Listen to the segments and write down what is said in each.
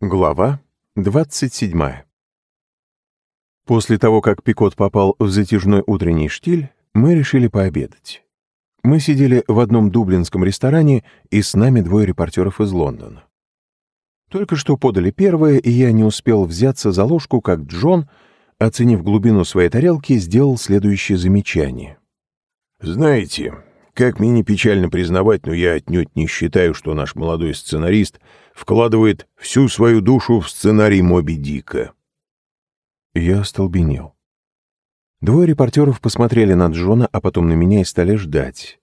Глава 27 После того, как Пикот попал в затяжной утренний штиль, мы решили пообедать. Мы сидели в одном дублинском ресторане, и с нами двое репортеров из Лондона. Только что подали первое, и я не успел взяться за ложку, как Джон, оценив глубину своей тарелки, сделал следующее замечание. «Знаете, как мне не печально признавать, но я отнюдь не считаю, что наш молодой сценарист вкладывает всю свою душу в сценарий Моби Дика. Я остолбенел. Двое репортеров посмотрели на Джона, а потом на меня и стали ждать.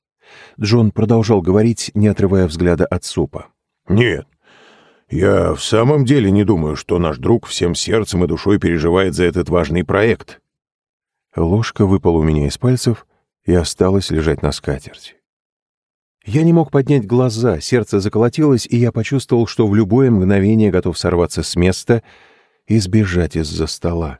Джон продолжал говорить, не отрывая взгляда от супа. «Нет, я в самом деле не думаю, что наш друг всем сердцем и душой переживает за этот важный проект». Ложка выпала у меня из пальцев, и осталось лежать на скатерти. Я не мог поднять глаза, сердце заколотилось, и я почувствовал, что в любое мгновение готов сорваться с места и сбежать из-за стола.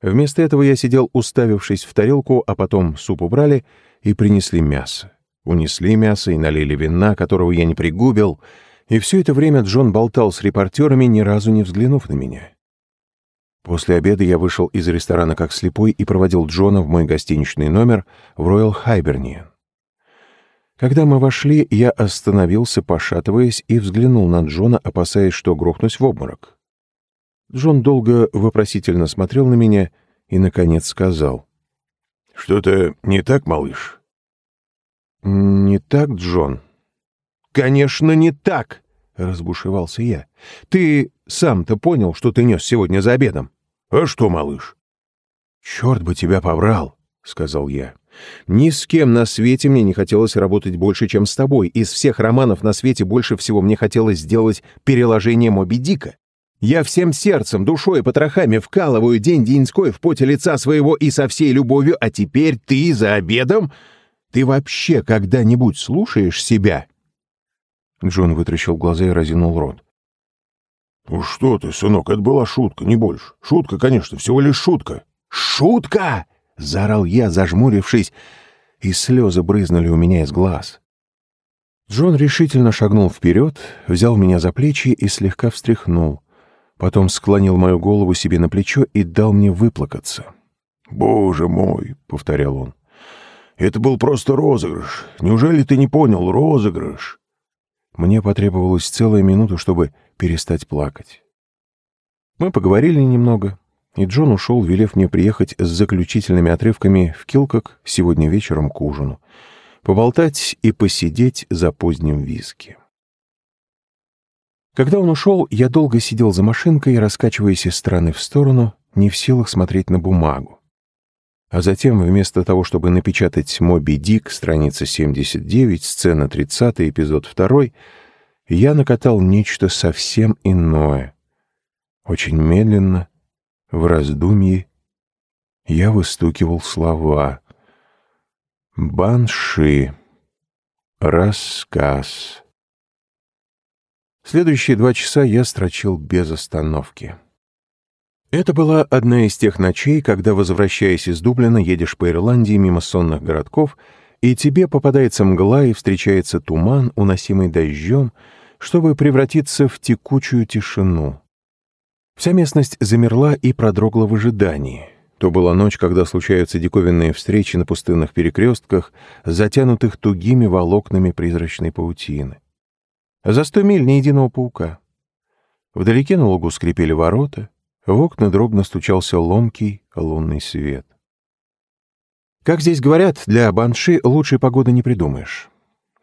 Вместо этого я сидел, уставившись в тарелку, а потом суп убрали и принесли мясо. Унесли мясо и налили вина, которого я не пригубил, и все это время Джон болтал с репортерами, ни разу не взглянув на меня. После обеда я вышел из ресторана как слепой и проводил Джона в мой гостиничный номер в Royal Hibernian. Когда мы вошли, я остановился, пошатываясь, и взглянул на Джона, опасаясь, что грохнусь в обморок. Джон долго вопросительно смотрел на меня и, наконец, сказал. «Что-то не так, малыш?» «Не так, Джон?» «Конечно, не так!» — разбушевался я. «Ты сам-то понял, что ты нес сегодня за обедом?» «А что, малыш?» «Черт бы тебя побрал!» — сказал я. «Ни с кем на свете мне не хотелось работать больше, чем с тобой. Из всех романов на свете больше всего мне хотелось сделать переложение Моби Дика. Я всем сердцем, душой и потрохами вкалываю день-деньской в поте лица своего и со всей любовью, а теперь ты за обедом? Ты вообще когда-нибудь слушаешь себя?» Джон вытрящил глаза и разинул рот. «Ну что ты, сынок, это была шутка, не больше. Шутка, конечно, всего лишь шутка». «Шутка!» — заорал я, зажмурившись, и слезы брызнули у меня из глаз. Джон решительно шагнул вперед, взял меня за плечи и слегка встряхнул. Потом склонил мою голову себе на плечо и дал мне выплакаться. «Боже мой!» — повторял он. «Это был просто розыгрыш. Неужели ты не понял? Розыгрыш!» Мне потребовалась целая минута, чтобы перестать плакать. Мы поговорили немного, и Джон ушел, велев мне приехать с заключительными отрывками в Килкок сегодня вечером к ужину, поболтать и посидеть за поздним виски. Когда он ушел, я долго сидел за машинкой, раскачиваясь из стороны в сторону, не в силах смотреть на бумагу. А затем, вместо того, чтобы напечатать «Моби Дик», страница 79, сцена 30, эпизод 2, я накатал нечто совсем иное. Очень медленно, в раздумье, я выстукивал слова. «Банши», «Рассказ». Следующие два часа я строчил без остановки. Это была одна из тех ночей, когда, возвращаясь из Дублина, едешь по Ирландии мимо сонных городков, и тебе попадается мгла и встречается туман, уносимый дождем, чтобы превратиться в текучую тишину. Вся местность замерла и продрогла в ожидании. То была ночь, когда случаются диковинные встречи на пустынных перекрестках, затянутых тугими волокнами призрачной паутины. За сто миль ни единого паука. Вдалеке на лугу скрипели ворота, в окна дробно стучался ломкий лунный свет. Как здесь говорят, для банши лучшей погоды не придумаешь.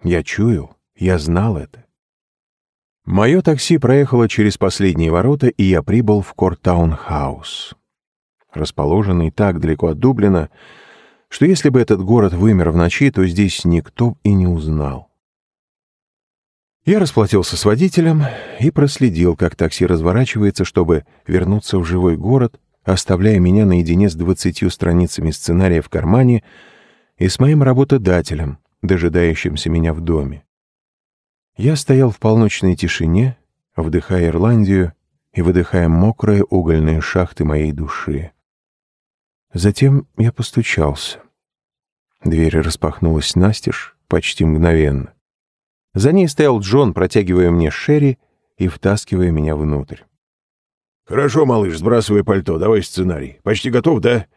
Я чуял, я знал это. Мое такси проехало через последние ворота, и я прибыл в Кортаун-хаус. Расположенный так далеко от Дублина, что если бы этот город вымер в ночи, то здесь никто и не узнал. Я расплатился с водителем и проследил, как такси разворачивается, чтобы вернуться в живой город, оставляя меня наедине с двадцатью страницами сценария в кармане и с моим работодателем, дожидающимся меня в доме. Я стоял в полночной тишине, вдыхая Ирландию и выдыхая мокрые угольные шахты моей души. Затем я постучался. Дверь распахнулась настежь почти мгновенно. За ней стоял Джон, протягивая мне Шерри, и втаскивая меня внутрь. «Хорошо, малыш, сбрасывай пальто, давай сценарий. Почти готов, да?»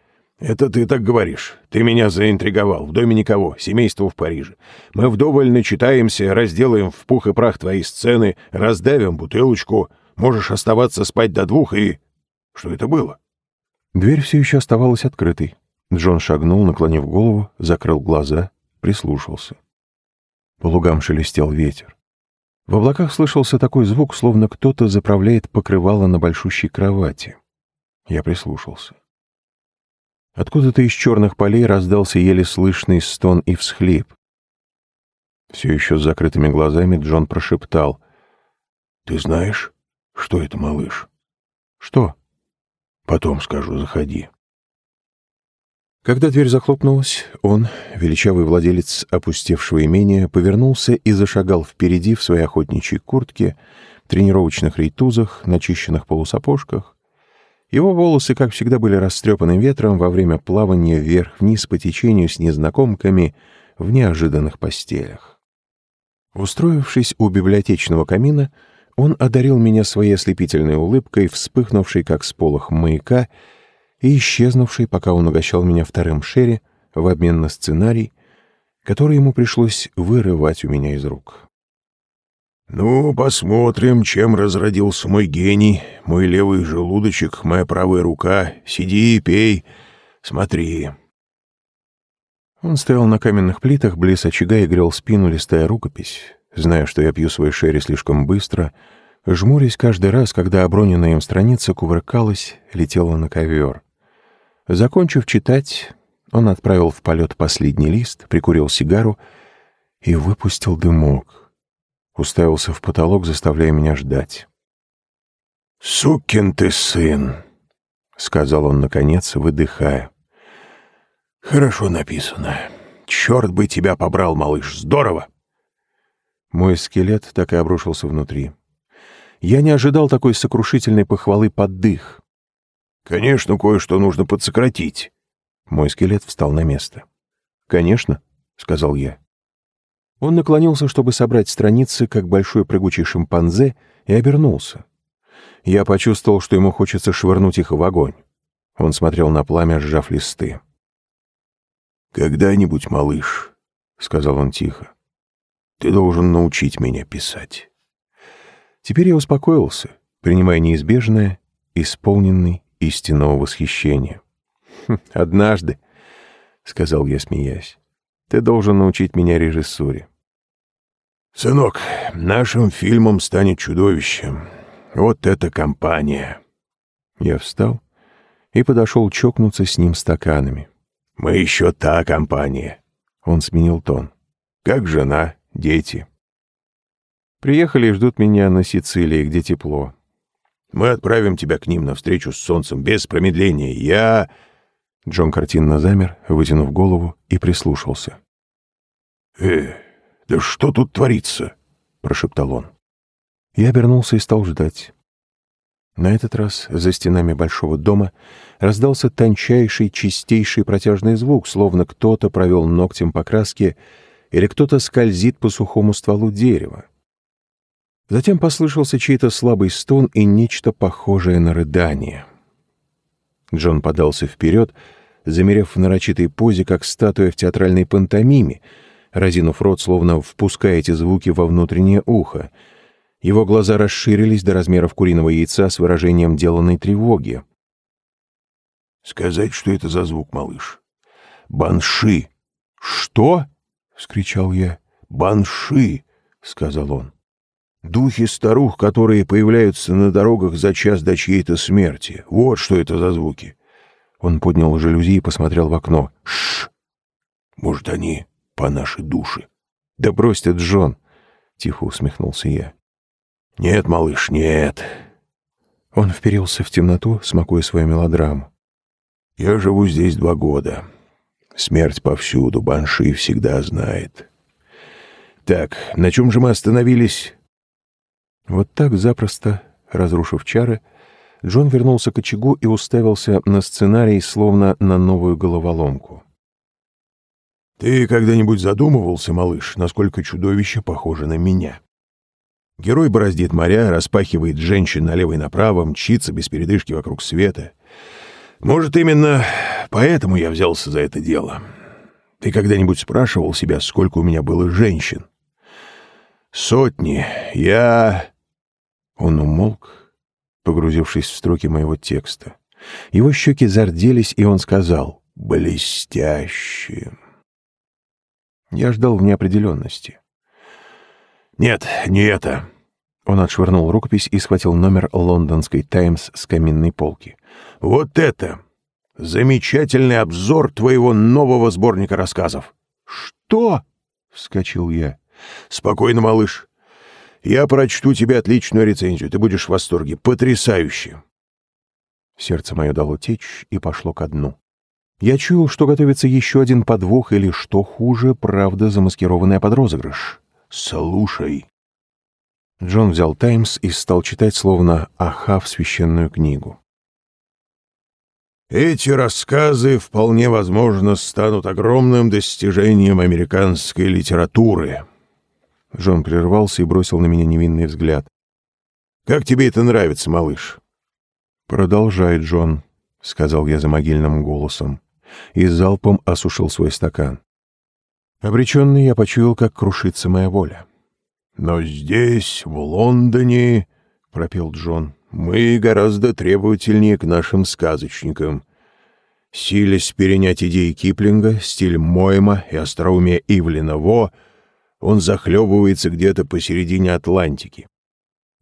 «Это ты так говоришь. Ты меня заинтриговал. В доме никого. Семейство в Париже. Мы вдоволь начитаемся, разделаем в пух и прах твои сцены, раздавим бутылочку. Можешь оставаться спать до двух и...» «Что это было?» Дверь все еще оставалась открытой. Джон шагнул, наклонив голову, закрыл глаза, прислушался. По лугам шелестел ветер. В облаках слышался такой звук, словно кто-то заправляет покрывало на большущей кровати. Я прислушался. Откуда-то из черных полей раздался еле слышный стон и всхлип. Все еще с закрытыми глазами Джон прошептал. «Ты знаешь, что это, малыш?» «Что?» «Потом скажу, заходи». Когда дверь захлопнулась, он, величавый владелец опустевшего имения, повернулся и зашагал впереди в своей охотничьей куртке, тренировочных рейтузах, начищенных полусапожках. Его волосы, как всегда, были растрепаны ветром во время плавания вверх-вниз по течению с незнакомками в неожиданных постелях. Устроившись у библиотечного камина, он одарил меня своей ослепительной улыбкой, вспыхнувшей, как сполох маяка, и исчезнувший, пока он угощал меня вторым шерри в обмен на сценарий, который ему пришлось вырывать у меня из рук. «Ну, посмотрим, чем разродился мой гений, мой левый желудочек, моя правая рука. Сиди и пей, смотри». Он стоял на каменных плитах, близ очага и грел спину, листая рукопись, зная, что я пью свой шерри слишком быстро, жмурясь каждый раз, когда оброненная им страница кувыркалась, летела на ковер. Закончив читать, он отправил в полет последний лист, прикурил сигару и выпустил дымок. Уставился в потолок, заставляя меня ждать. «Сукин ты сын!» — сказал он, наконец, выдыхая. «Хорошо написано. Черт бы тебя побрал, малыш! Здорово!» Мой скелет так и обрушился внутри. Я не ожидал такой сокрушительной похвалы под дых. Конечно, кое-что нужно подсократить. Мой скелет встал на место. Конечно, сказал я. Он наклонился, чтобы собрать страницы, как большой прыгучий шимпанзе, и обернулся. Я почувствовал, что ему хочется швырнуть их в огонь. Он смотрел на пламя, сжав листы. «Когда-нибудь, малыш», — сказал он тихо, — «ты должен научить меня писать». Теперь я успокоился, принимая неизбежное, исполненный истинного восхищения. «Хм, «Однажды», — сказал я, смеясь, — «ты должен научить меня режиссуре». «Сынок, нашим фильмом станет чудовищем. Вот эта компания!» Я встал и подошел чокнуться с ним стаканами. «Мы еще та компания!» Он сменил тон. «Как жена, дети?» «Приехали и ждут меня на Сицилии, где тепло. Мы отправим тебя к ним навстречу с солнцем без промедления. Я...» Джон картинно замер, вытянув голову, и прислушался. «Э, да что тут творится?» — прошептал он. Я обернулся и стал ждать. На этот раз за стенами большого дома раздался тончайший, чистейший протяжный звук, словно кто-то провел ногтем по краске или кто-то скользит по сухому стволу дерева. Затем послышался чей-то слабый стон и нечто похожее на рыдание. Джон подался вперед, замерев в нарочитой позе, как статуя в театральной пантомиме, разинув рот, словно впуская эти звуки во внутреннее ухо. Его глаза расширились до размеров куриного яйца с выражением деланной тревоги. «Сказать, что это за звук, малыш? Банши!» «Что?» — вскричал я. «Банши!» — сказал он. Духи старух, которые появляются на дорогах за час до чьей-то смерти. Вот что это за звуки. Он поднял жалюзи и посмотрел в окно. Шш! Может, они по нашей душе? Да брось ты, Джон! Тихо усмехнулся я. Нет, малыш, нет. Он вперился в темноту, смакуя свою мелодраму. Я живу здесь два года. Смерть повсюду, Банши всегда знает. Так, на чем же мы остановились? Вот так запросто, разрушив чары, Джон вернулся к очагу и уставился на сценарий, словно на новую головоломку. «Ты когда-нибудь задумывался, малыш, насколько чудовище похоже на меня?» Герой бороздит моря, распахивает женщин налево и направо, мчится без передышки вокруг света. Может, именно поэтому я взялся за это дело. Ты когда-нибудь спрашивал себя, сколько у меня было женщин? Сотни. Я... Он умолк, погрузившись в строки моего текста. Его щеки зарделись, и он сказал «блестяще». Я ждал в неопределенности. «Нет, не это». Он отшвырнул рукопись и схватил номер лондонской «Таймс» с каминной полки. «Вот это! Замечательный обзор твоего нового сборника рассказов!» «Что?» — вскочил я. «Спокойно, малыш. Я прочту тебе отличную рецензию. Ты будешь в восторге. Потрясающе!» Сердце мое дало течь и пошло ко дну. Я чуял, что готовится еще один подвох или, что хуже, правда, замаскированная под розыгрыш. «Слушай». Джон взял «Таймс» и стал читать, словно ахав священную книгу. Эти рассказы вполне возможно станут огромным достижением американской литературы. Джон прервался и бросил на меня невинный взгляд. Как тебе это нравится, малыш? Продолжай, Джон, сказал я за могильным голосом и залпом осушил свой стакан. Обреченный я почуял, как крушится моя воля. «Но здесь, в Лондоне, — пропел Джон, — мы гораздо требовательнее к нашим сказочникам. Силясь перенять идеи Киплинга, стиль Мойма и остроумие Ивлина Во, он захлебывается где-то посередине Атлантики.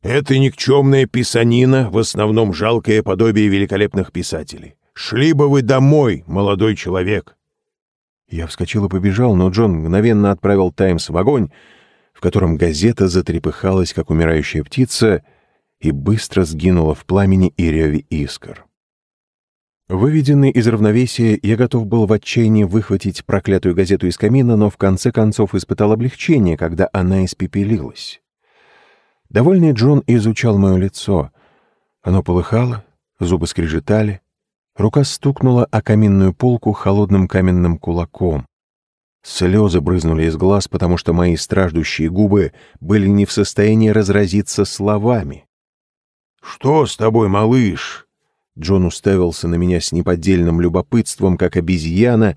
Это никчемная писанина, в основном жалкое подобие великолепных писателей. Шли бы вы домой, молодой человек!» Я вскочил и побежал, но Джон мгновенно отправил «Таймс» в огонь, в котором газета затрепыхалась, как умирающая птица, и быстро сгинула в пламени и реве искр. Выведенный из равновесия, я готов был в отчаянии выхватить проклятую газету из камина, но в конце концов испытал облегчение, когда она испепелилась. Довольный Джон изучал мое лицо. Оно полыхало, зубы скрежетали, Рука стукнула о каминную полку холодным каменным кулаком. Слезы брызнули из глаз, потому что мои страждущие губы были не в состоянии разразиться словами. «Что с тобой, малыш?» Джон уставился на меня с неподдельным любопытством, как обезьяна,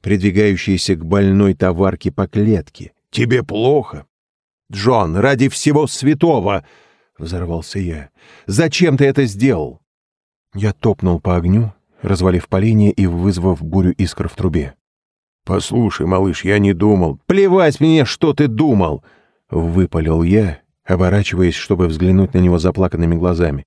придвигающаяся к больной товарке по клетке. «Тебе плохо?» «Джон, ради всего святого!» — взорвался я. «Зачем ты это сделал?» Я топнул по огню, развалив поленье и вызвав бурю искр в трубе. «Послушай, малыш, я не думал...» «Плевать мне, что ты думал!» — выпалил я, оборачиваясь, чтобы взглянуть на него заплаканными глазами.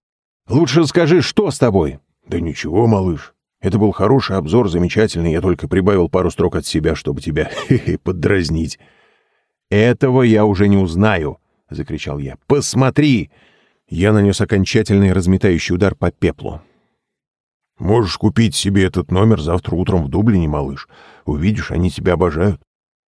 «Лучше скажи, что с тобой?» «Да ничего, малыш. Это был хороший обзор, замечательный. Я только прибавил пару строк от себя, чтобы тебя поддразнить». «Этого я уже не узнаю!» — закричал я. «Посмотри!» Я нанес окончательный разметающий удар по пеплу. Можешь купить себе этот номер завтра утром в Дублине, малыш. Увидишь, они тебя обожают.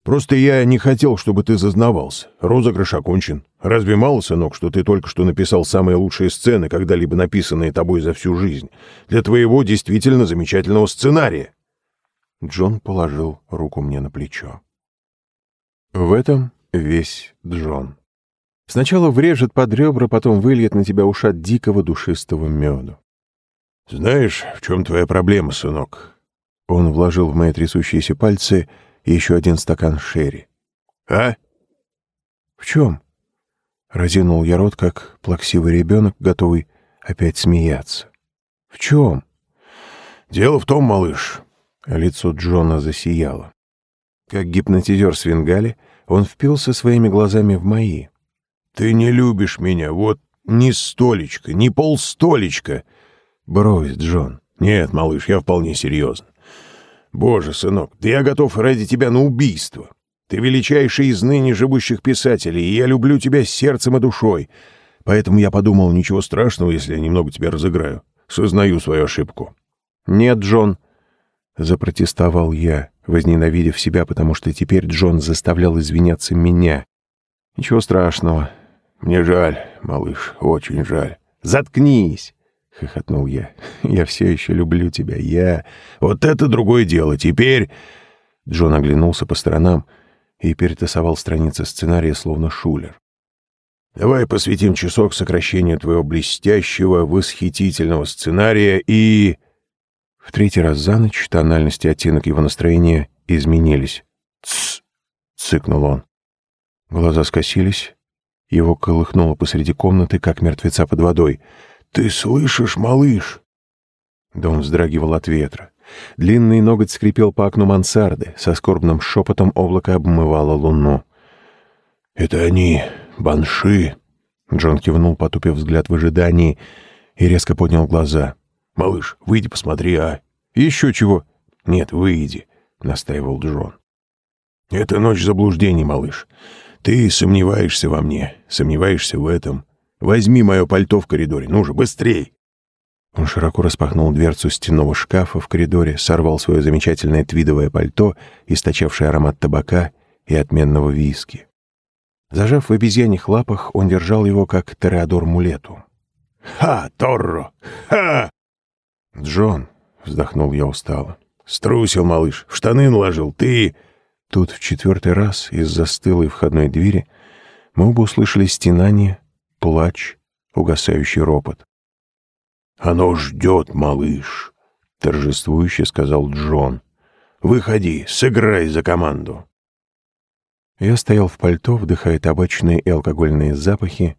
Просто я не хотел, чтобы ты зазнавался. Розыгрыш окончен. Разве мало, сынок, что ты только что написал самые лучшие сцены, когда-либо написанные тобой за всю жизнь? Для твоего действительно замечательного сценария. Джон положил руку мне на плечо. В этом весь Джон. Сначала врежет под ребра, потом выльет на тебя ушат дикого душистого меду. «Знаешь, в чем твоя проблема, сынок?» Он вложил в мои трясущиеся пальцы еще один стакан шерри. «А?» «В чем?» Разинул я рот, как плаксивый ребенок, готовый опять смеяться. «В чем?» «Дело в том, малыш...» Лицо Джона засияло. Как гипнотизер с Венгали, он впился своими глазами в мои. «Ты не любишь меня, вот ни столечко, ни полстолечка. Брось, Джон. Нет, малыш, я вполне серьезно. Боже, сынок, да я готов ради тебя на убийство. Ты величайший из ныне живущих писателей, и я люблю тебя сердцем и душой. Поэтому я подумал, ничего страшного, если я немного тебя разыграю. Сознаю свою ошибку. Нет, Джон, запротестовал я, возненавидев себя, потому что теперь Джон заставлял извиняться меня. Ничего страшного. Мне жаль, малыш, очень жаль. Заткнись. — хохотнул я. «Я все еще люблю тебя. Я...» «Вот это другое дело. Теперь...» Джон оглянулся по сторонам и перетасовал страницы сценария, словно шулер. Давай посвятим часок сокращению твоего блестящего, восхитительного сценария и...» В третий раз за ночь тональность и оттенок его настроения изменились. «Тсс!» — цыкнул он. Глаза скосились, его колыхнуло посреди комнаты, как мертвеца под водой. «Ты слышишь, малыш?» Дом вздрагивал от ветра. Длинный ноготь скрипел по окну мансарды, со скорбным шепотом облако обмывало луну. «Это они, банши!» Джон кивнул, потупив взгляд в ожидании, и резко поднял глаза. «Малыш, выйди посмотри, а!» «Еще чего?» «Нет, выйди», — настаивал Джон. «Это ночь заблуждений, малыш. Ты сомневаешься во мне, сомневаешься в этом. Возьми мое пальто в коридоре, ну же, быстрей!» Он широко распахнул дверцу стенного шкафа в коридоре, сорвал свое замечательное твидовое пальто, источавшее аромат табака и отменного виски. Зажав в обезьяньих лапах, он держал его, как Тореадор мулету. «Ха, Торро! Ха!» «Джон!» — вздохнул я устало. «Струсил, малыш, в штаны наложил, ты...» Тут в четвертый раз из застылой входной двери мы оба услышали стенание, плач, угасающий ропот. «Оно ждет, малыш», — торжествующе сказал Джон. «Выходи, сыграй за команду». Я стоял в пальто, вдыхая табачные и алкогольные запахи,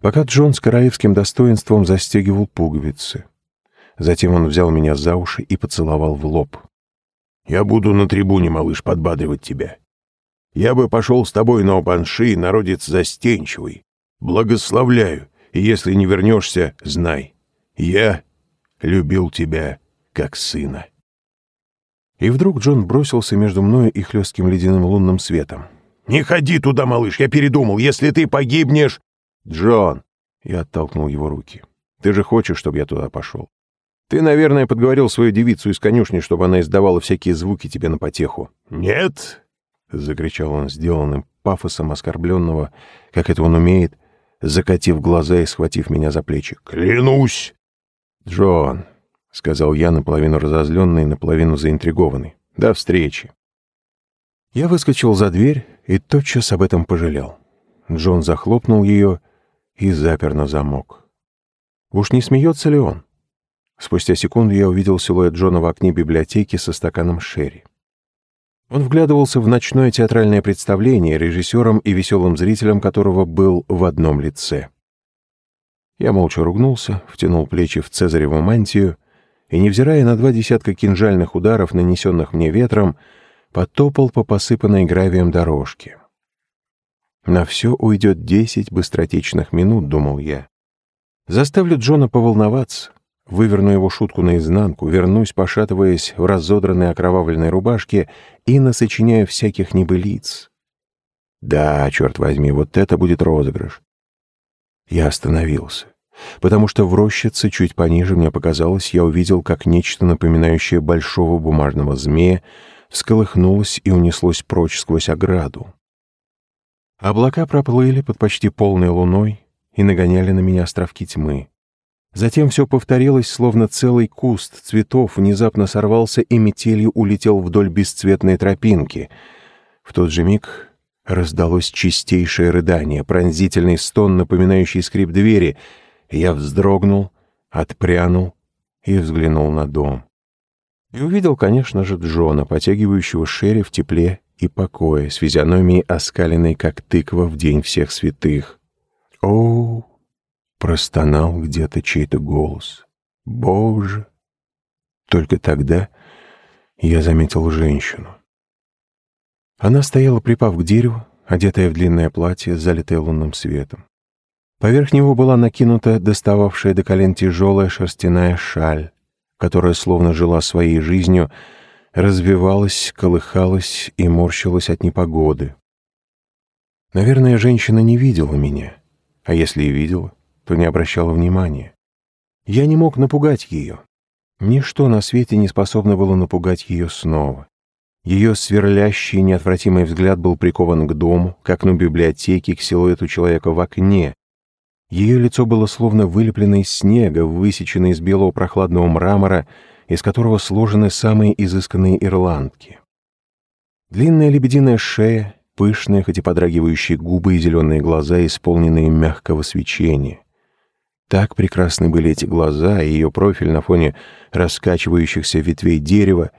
пока Джон с королевским достоинством застегивал пуговицы. Затем он взял меня за уши и поцеловал в лоб. «Я буду на трибуне, малыш, подбадривать тебя. Я бы пошел с тобой на Опанши, народец застенчивый. Благословляю, и если не вернешься, знай, я любил тебя как сына». И вдруг Джон бросился между мною и хлестким ледяным лунным светом. «Не ходи туда, малыш, я передумал. Если ты погибнешь...» «Джон!» — я оттолкнул его руки. «Ты же хочешь, чтобы я туда пошел? Ты, наверное, подговорил свою девицу из конюшни, чтобы она издавала всякие звуки тебе на потеху». «Нет!» — закричал он сделанным пафосом оскорбленного, как это он умеет, закатив глаза и схватив меня за плечи. «Клянусь!» «Джон!» — сказал я, наполовину разозленный, наполовину заинтригованный. «До встречи!» Я выскочил за дверь и тотчас об этом пожалел. Джон захлопнул ее и запер на замок. Уж не смеется ли он? Спустя секунду я увидел силуэт Джона в окне библиотеки со стаканом шерри. Он вглядывался в ночное театральное представление, режиссером и веселым зрителем которого был в одном лице. Я молча ругнулся, втянул плечи в цезареву мантию и, невзирая на два десятка кинжальных ударов, нанесенных мне ветром, потопал по посыпанной гравием дорожке. На все уйдет десять быстротечных минут, думал я. Заставлю Джона поволноваться, выверну его шутку наизнанку, вернусь, пошатываясь в разодранной окровавленной рубашке и насочиняю всяких небылиц. Да, черт возьми, вот это будет розыгрыш. Я остановился, потому что в рощице чуть пониже мне показалось, я увидел, как нечто напоминающее большого бумажного змея всколыхнулось и унеслось прочь сквозь ограду. Облака проплыли под почти полной луной и нагоняли на меня островки тьмы. Затем все повторилось, словно целый куст цветов внезапно сорвался и метелью улетел вдоль бесцветной тропинки. В тот же миг Раздалось чистейшее рыдание, пронзительный стон, напоминающий скрип двери. Я вздрогнул, отпрянул и взглянул на дом. И увидел, конечно же, Джона, потягивающего шерри в тепле и покое, с физиономией оскаленной, как тыква в день всех святых. «О!» — простонал где-то чей-то голос. «Боже!» Только тогда я заметил женщину. Она стояла, припав к дереву, одетая в длинное платье, залитое лунным светом. Поверх него была накинута достававшая до колен тяжелая шерстяная шаль, которая словно жила своей жизнью, развивалась, колыхалась и морщилась от непогоды. Наверное, женщина не видела меня, а если и видела, то не обращала внимания. Я не мог напугать ее. Ничто на свете не способно было напугать ее снова. Ее сверлящий неотвратимый взгляд был прикован к дому, к окну библиотеки, к силуэту человека в окне. Ее лицо было словно вылеплено из снега, высечено из белого прохладного мрамора, из которого сложены самые изысканные ирландки. Длинная лебединая шея, пышные, хоть и подрагивающие губы и зеленые глаза, исполненные мягкого свечения. Так прекрасны были эти глаза и ее профиль на фоне раскачивающихся ветвей дерева,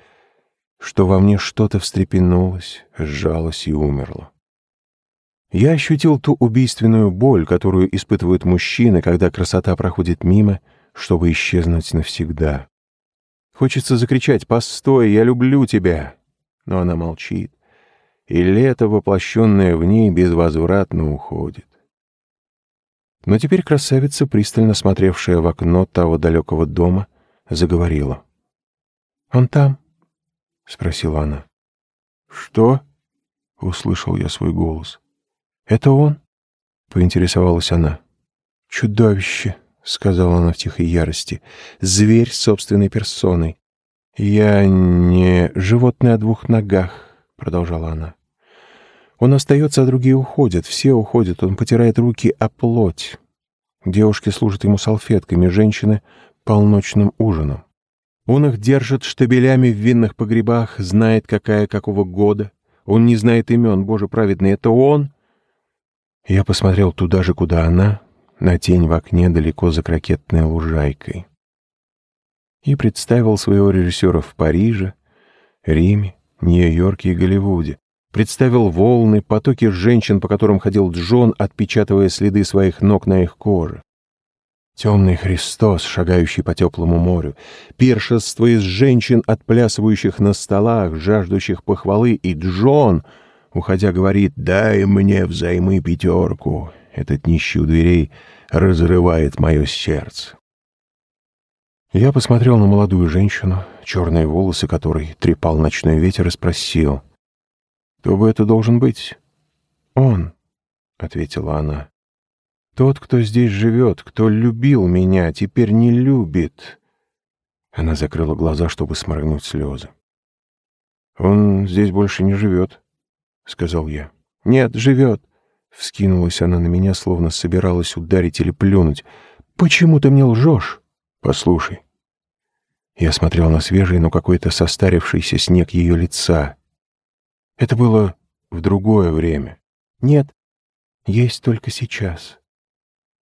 что во мне что-то встрепенулось, сжалось и умерло. Я ощутил ту убийственную боль, которую испытывают мужчины, когда красота проходит мимо, чтобы исчезнуть навсегда. Хочется закричать «Постой, я люблю тебя!» Но она молчит, и лето, воплощенное в ней, безвозвратно уходит. Но теперь красавица, пристально смотревшая в окно того далекого дома, заговорила. «Он там?» — спросила она. «Что?» — услышал я свой голос. «Это он?» — поинтересовалась она. «Чудовище!» — сказала она в тихой ярости. «Зверь собственной персоной». «Я не животное о двух ногах», — продолжала она. Он остается, а другие уходят. Все уходят. Он потирает руки о плоть. Девушки служат ему салфетками, женщины — полночным ужином. Он их держит штабелями в винных погребах, знает, какая какого года. Он не знает имен, Боже праведный, это он. Я посмотрел туда же, куда она, на тень в окне далеко за крокетной лужайкой. И представил своего режиссера в Париже, Риме, Нью-Йорке и Голливуде, представил волны, потоки женщин, по которым ходил Джон, отпечатывая следы своих ног на их коже. Темный Христос, шагающий по теплому морю, пиршество из женщин, отплясывающих на столах, жаждущих похвалы, и Джон, уходя, говорит «Дай мне взаймы пятерку». Этот нищий у дверей разрывает мое сердце. Я посмотрел на молодую женщину, черные волосы которой трепал ночной ветер, и спросил — кто бы это должен быть? Он, — ответила она. Тот, кто здесь живет, кто любил меня, теперь не любит. Она закрыла глаза, чтобы сморгнуть слезы. «Он здесь больше не живет», — сказал я. «Нет, живет», — вскинулась она на меня, словно собиралась ударить или плюнуть. «Почему ты мне лжешь?» «Послушай». Я смотрел на свежий, но какой-то состарившийся снег ее лица. Это было в другое время. Нет, есть только сейчас.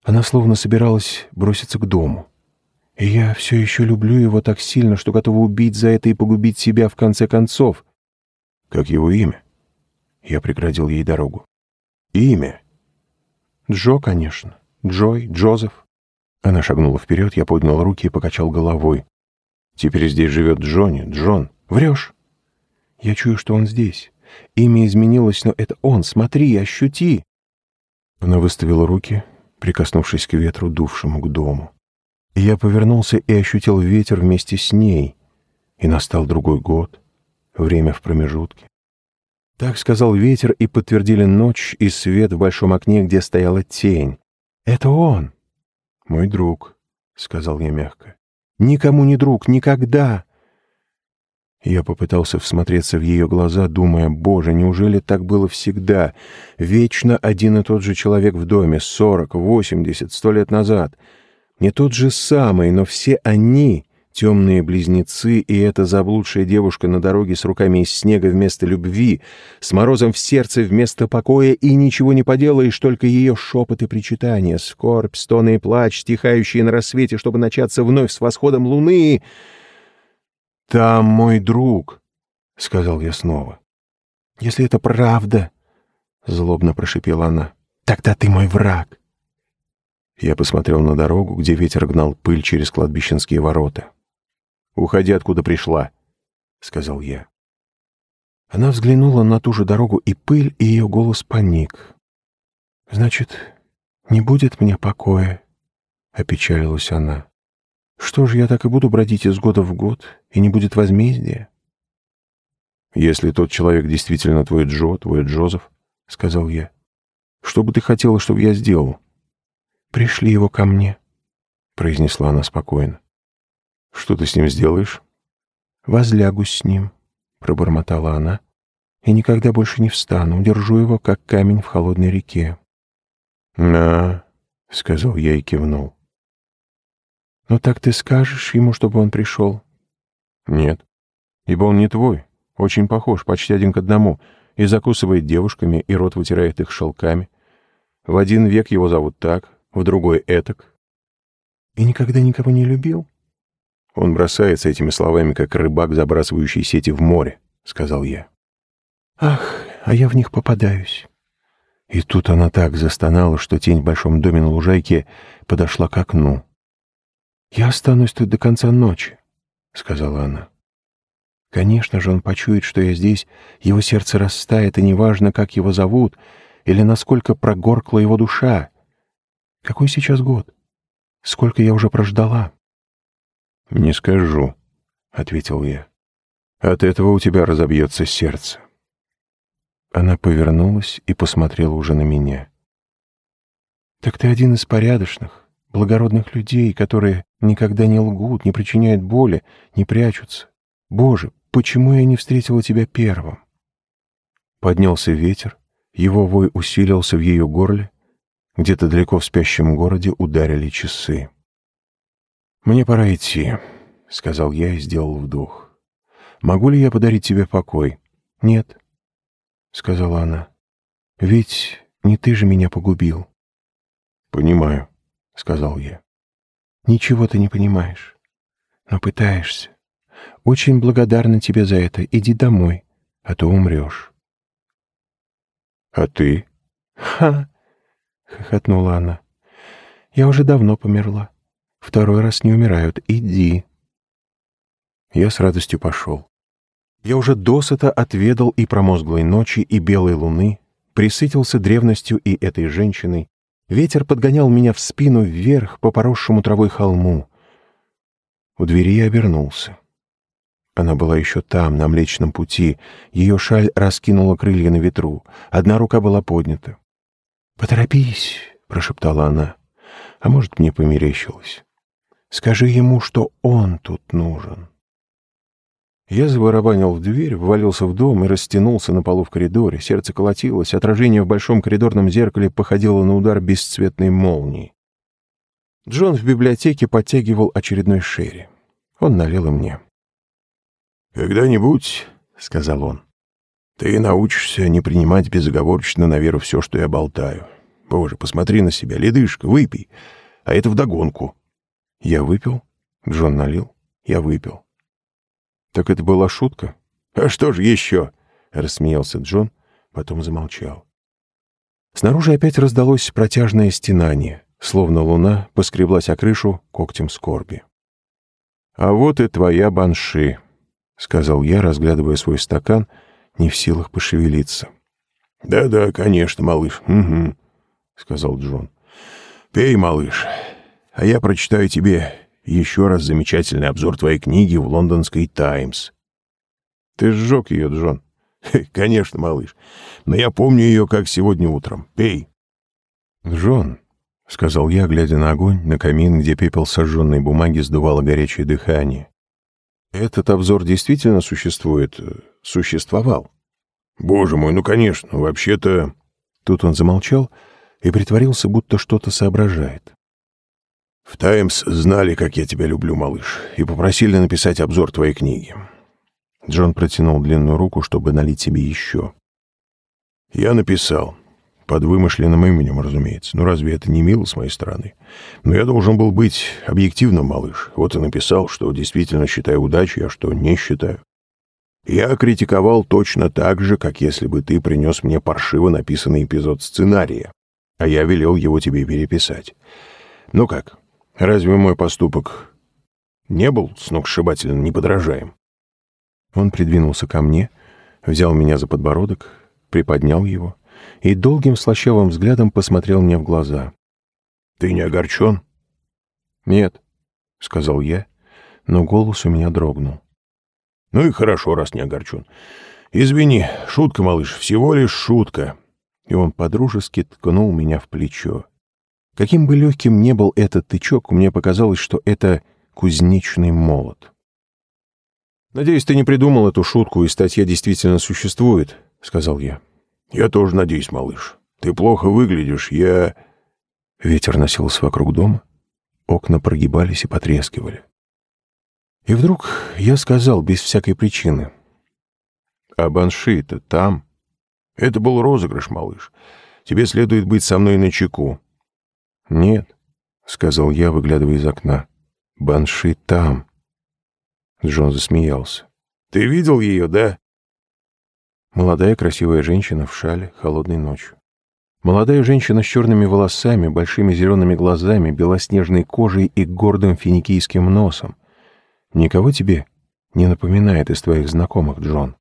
Она словно собиралась броситься к дому. И я все еще люблю его так сильно, что готова убить за это и погубить себя в конце концов. Как его имя? Я преградил ей дорогу. Имя? Джо, конечно. Джой, Джозеф. Она шагнула вперед, я поднял руки и покачал головой. Теперь здесь живет Джонни, Джон. Врешь. Я чую, что он здесь. Имя изменилось, но это он. Смотри, ощути!» Она выставила руки, прикоснувшись к ветру, дувшему к дому. я повернулся и ощутил ветер вместе с ней. И настал другой год, время в промежутке. Так сказал ветер, и подтвердили ночь и свет в большом окне, где стояла тень. «Это он!» «Мой друг», — сказал я мягко. «Никому не друг, никогда!» Я попытался всмотреться в ее глаза, думая, «Боже, неужели так было всегда? Вечно один и тот же человек в доме, сорок, восемьдесят, сто лет назад. Не тот же самый, но все они — темные близнецы, и эта заблудшая девушка на дороге с руками из снега вместо любви, с морозом в сердце вместо покоя, и ничего не поделаешь, только ее шепот и причитания, скорбь, стоны и плач, стихающие на рассвете, чтобы начаться вновь с восходом луны — «Там мой друг», — сказал я снова. «Если это правда», — злобно прошипела она, — «тогда ты мой враг». Я посмотрел на дорогу, где ветер гнал пыль через кладбищенские ворота. «Уходи, откуда пришла», — сказал я. Она взглянула на ту же дорогу и пыль, и ее голос паник. «Значит, не будет мне покоя», — опечалилась она. Что ж, я так и буду бродить из года в год, и не будет возмездия? Если тот человек действительно твой Джо, твой Джозеф, — сказал я, — что бы ты хотела, чтобы я сделал? Пришли его ко мне, — произнесла она спокойно. Что ты с ним сделаешь? Возлягусь с ним, — пробормотала она, — и никогда больше не встану, удержу его, как камень в холодной реке. — На, — сказал я и кивнул. «Но так ты скажешь ему, чтобы он пришел?» «Нет, ибо он не твой, очень похож, почти один к одному, и закусывает девушками, и рот вытирает их шелками. В один век его зовут так, в другой — этак. И никогда никого не любил? Он бросается этими словами, как рыбак, забрасывающий сети в море, — сказал я. Ах, а я в них попадаюсь. И тут она так застонала, что тень в большом доме на лужайке подошла к окну. «Я останусь тут до конца ночи», — сказала она. Конечно же, он почует, что я здесь, его сердце растает, и неважно, как его зовут, или насколько прогоркла его душа. Какой сейчас год? Сколько я уже прождала? — Не скажу, — ответил я. — От этого у тебя разобьется сердце. Она повернулась и посмотрела уже на меня. — Так ты один из порядочных, благородных людей, которые никогда не лгут, не причиняют боли, не прячутся. Боже, почему я не встретила тебя первым? Поднялся ветер, его вой усилился в ее горле, где-то далеко в спящем городе ударили часы. «Мне пора идти», — сказал я и сделал вдох. «Могу ли я подарить тебе покой?» «Нет», — сказала она. «Ведь не ты же меня погубил». «Понимаю», — сказал я. «Ничего ты не понимаешь, но пытаешься. Очень благодарна тебе за это. Иди домой, а то умрешь». «А ты?» «Ха!» — хохотнула она. «Я уже давно померла. Второй раз не умирают. Иди». Я с радостью пошел. Я уже досыта отведал и промозглой ночи, и белой луны, присытился древностью и этой женщиной. Ветер подгонял меня в спину вверх по поросшему травой холму. У двери я обернулся. Она была еще там, на Млечном пути. Ее шаль раскинула крылья на ветру. Одна рука была поднята. «Поторопись», — прошептала она. «А может, мне померещилось. Скажи ему, что он тут нужен». Я забарабанил в дверь, ввалился в дом и растянулся на полу в коридоре. Сердце колотилось, отражение в большом коридорном зеркале походило на удар бесцветной молнии. Джон в библиотеке подтягивал очередной шерри. Он налил и мне. «Когда-нибудь, — сказал он, — ты научишься не принимать безоговорочно на веру все, что я болтаю. Боже, посмотри на себя, ледышка, выпей, а это вдогонку». Я выпил, Джон налил, я выпил. «Так это была шутка?» «А что же еще?» — рассмеялся Джон, потом замолчал. Снаружи опять раздалось протяжное стенание, словно луна поскреблась о крышу когтем скорби. «А вот и твоя банши», — сказал я, разглядывая свой стакан, не в силах пошевелиться. «Да-да, конечно, малыш, угу», — сказал Джон. «Пей, малыш, а я прочитаю тебе еще раз замечательный обзор твоей книги в лондонской «Таймс». Ты сжег ее, Джон. Конечно, малыш. Но я помню ее, как сегодня утром. Пей. Джон, — сказал я, глядя на огонь, на камин, где пепел сожженной бумаги сдувало горячее дыхание. Этот обзор действительно существует, э, существовал. Боже мой, ну, конечно, вообще-то... Тут он замолчал и притворился, будто что-то соображает. В «Таймс» знали, как я тебя люблю, малыш, и попросили написать обзор твоей книги. Джон протянул длинную руку, чтобы налить себе еще. Я написал. Под вымышленным именем, разумеется. Ну разве это не мило с моей стороны? Но я должен был быть объективным, малыш. Вот и написал, что действительно считаю удачей, а что не считаю. Я критиковал точно так же, как если бы ты принес мне паршиво написанный эпизод сценария, а я велел его тебе переписать. Ну как, Разве мой поступок не был сногсшибательно неподражаем? Он придвинулся ко мне, взял меня за подбородок, приподнял его и долгим слащавым взглядом посмотрел мне в глаза. «Ты не огорчен?» «Нет», — сказал я, но голос у меня дрогнул. «Ну и хорошо, раз не огорчен. Извини, шутка, малыш, всего лишь шутка». И он подружески ткнул меня в плечо. Каким бы легким ни был этот тычок, мне показалось, что это кузнечный молот. «Надеюсь, ты не придумал эту шутку, и статья действительно существует», — сказал я. «Я тоже надеюсь, малыш. Ты плохо выглядишь, я...» Ветер носился вокруг дома, окна прогибались и потрескивали. И вдруг я сказал без всякой причины. «А банши-то там?» Это был розыгрыш, малыш. Тебе следует быть со мной на чеку. Нет, — сказал я, выглядывая из окна. Банши там. Джон засмеялся. Ты видел ее, да? Молодая красивая женщина в шале холодной ночью. Молодая женщина с черными волосами, большими зелеными глазами, белоснежной кожей и гордым финикийским носом. Никого тебе не напоминает из твоих знакомых, Джон?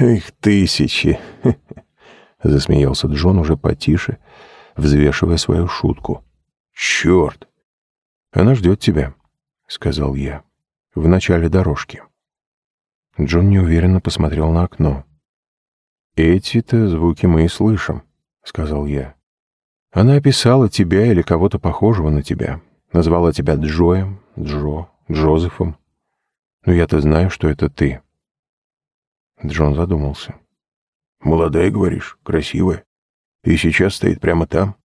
«Их тысячи!» — засмеялся Джон уже потише, взвешивая свою шутку. «Черт!» «Она ждет тебя», — сказал я, — «в начале дорожки». Джон неуверенно посмотрел на окно. «Эти-то звуки мы и слышим», — сказал я. «Она описала тебя или кого-то похожего на тебя, назвала тебя Джоем, Джо, Джозефом. Но я-то знаю, что это ты». Джон задумался. «Молодая, говоришь, красивая. И сейчас стоит прямо там?»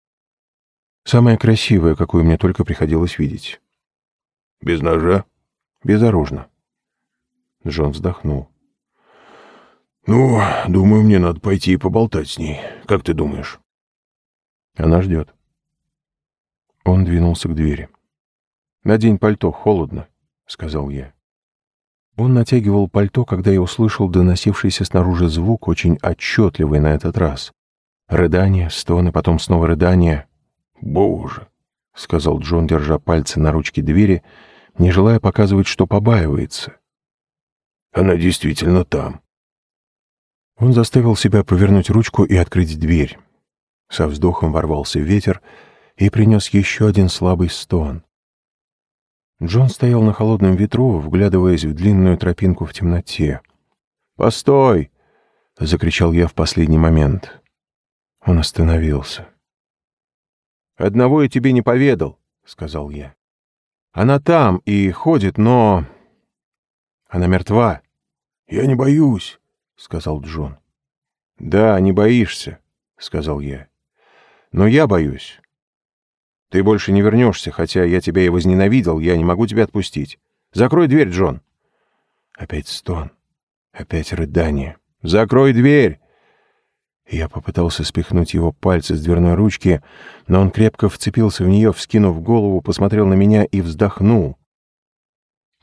«Самая красивая, какую мне только приходилось видеть». «Без ножа?» «Безоружно». Джон вздохнул. «Ну, думаю, мне надо пойти и поболтать с ней. Как ты думаешь?» «Она ждет». Он двинулся к двери. «Надень пальто, холодно», — сказал я. Он натягивал пальто, когда я услышал доносившийся снаружи звук, очень отчетливый на этот раз. Рыдание, стоны, потом снова рыдание. «Боже!» — сказал Джон, держа пальцы на ручке двери, не желая показывать, что побаивается. Она действительно там. Он заставил себя повернуть ручку и открыть дверь. Со вздохом ворвался ветер и принес еще один слабый стон. Джон стоял на холодном ветру, вглядываясь в длинную тропинку в темноте. «Постой!» — закричал я в последний момент. Он остановился. «Одного я тебе не поведал», — сказал я. «Она там и ходит, но...» Она мертва. Я не боюсь, сказал Джон. Да, не боишься, сказал я. Но я боюсь. Ты больше не вернешься, хотя я тебя и возненавидел, я не могу тебя отпустить. Закрой дверь, Джон. Опять стон. Опять рыдание. Закрой дверь! Я попытался спихнуть его пальцы с дверной ручки, но он крепко вцепился в нее, вскинув голову, посмотрел на меня и вздохнул.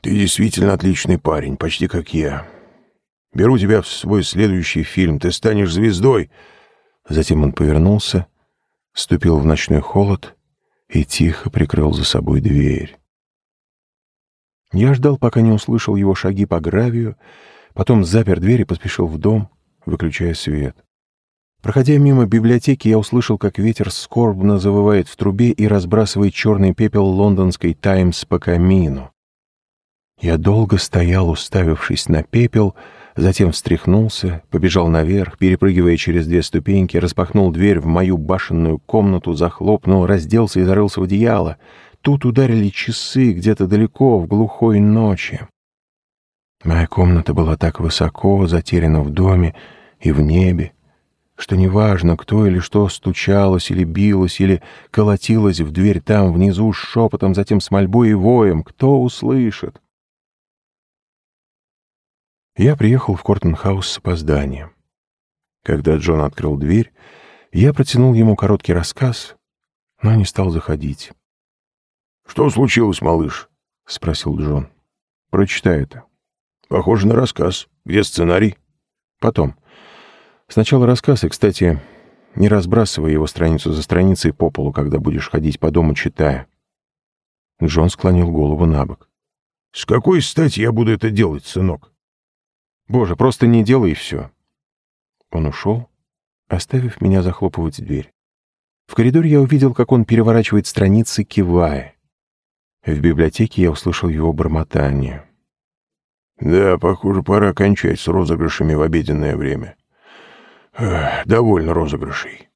Ты действительно отличный парень, почти как я. Беру тебя в свой следующий фильм, ты станешь звездой. Затем он повернулся, ступил в ночной холод и тихо прикрыл за собой дверь. Я ждал, пока не услышал его шаги по гравию, потом запер дверь и поспешил в дом, выключая свет. Проходя мимо библиотеки, я услышал, как ветер скорбно завывает в трубе и разбрасывает черный пепел лондонской «Таймс» по камину. Я долго стоял, уставившись на пепел, затем встряхнулся, побежал наверх, перепрыгивая через две ступеньки, распахнул дверь в мою башенную комнату, захлопнул, разделся и зарылся в одеяло. Тут ударили часы где-то далеко, в глухой ночи. Моя комната была так высоко, затеряна в доме и в небе, что неважно, кто или что стучалось или билось, или колотилось в дверь там внизу с шепотом, затем с мольбой и воем, кто услышит. Я приехал в Кортенхаус с опозданием. Когда Джон открыл дверь, я протянул ему короткий рассказ, но не стал заходить. «Что случилось, малыш?» — спросил Джон. «Прочитай это». «Похоже на рассказ. Где сценарий?» «Потом. Сначала рассказ, и, кстати, не разбрасывай его страницу за страницей по полу, когда будешь ходить по дому, читая». Джон склонил голову на бок. «С какой стати я буду это делать, сынок?» Боже, просто не делай и все. Он ушел, оставив меня захлопывать дверь. В коридоре я увидел, как он переворачивает страницы, кивая. В библиотеке я услышал его бормотание. «Да, похоже, пора кончать с розыгрышами в обеденное время. Довольно розыгрышей».